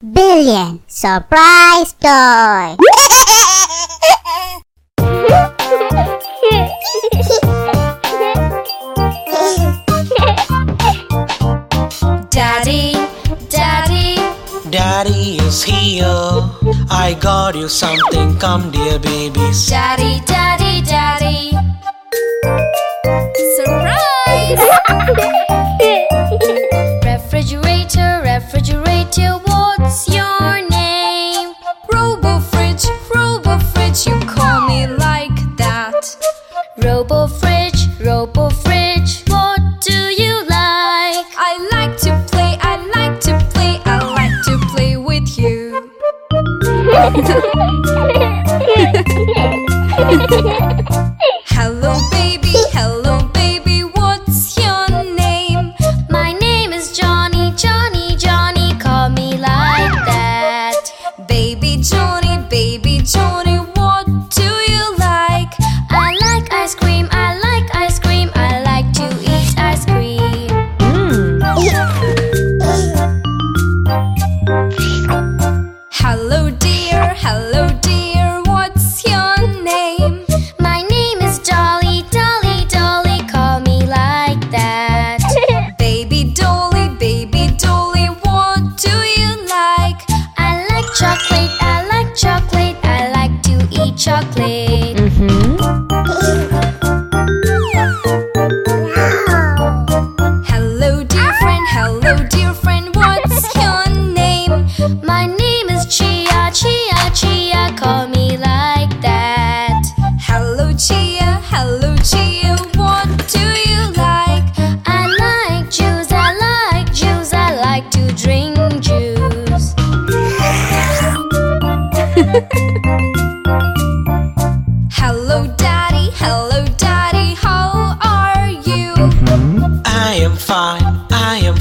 Billion Surprise Toy Daddy, Daddy, Daddy is here. I got you something. Come, dear babies. Daddy, Daddy, Daddy. Robo fridge, you call me like that. Robo fridge, robo fridge, what do you like? I like to play, I like to play, I like to play with you. Hello, baby, I like ice cream, I like to eat ice cream. Hello, dear, hello, dear, what's your name? My name is Dolly, Dolly, Dolly, call me like that. baby Dolly, baby Dolly, what do you like? I like chocolate, I like chocolate, I like to eat chocolate.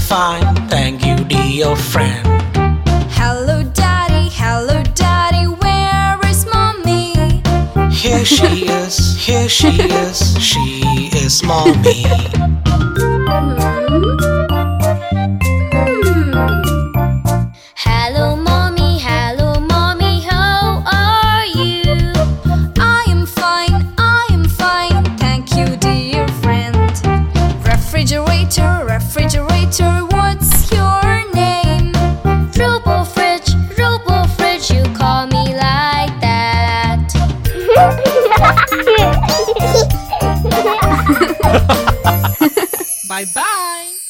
fine, thank you, dear friend. Hello, Daddy, hello, Daddy, where is Mommy? Here she is, here she is, she is Mommy. Hmm. Hello, mommy. Hello, mommy. How are you? I am fine. I am fine. Thank you, dear friend. Refrigerator, refrigerator teacher, what's your name? Robo Fridge, Robo Fridge, you call me like that. bye bye.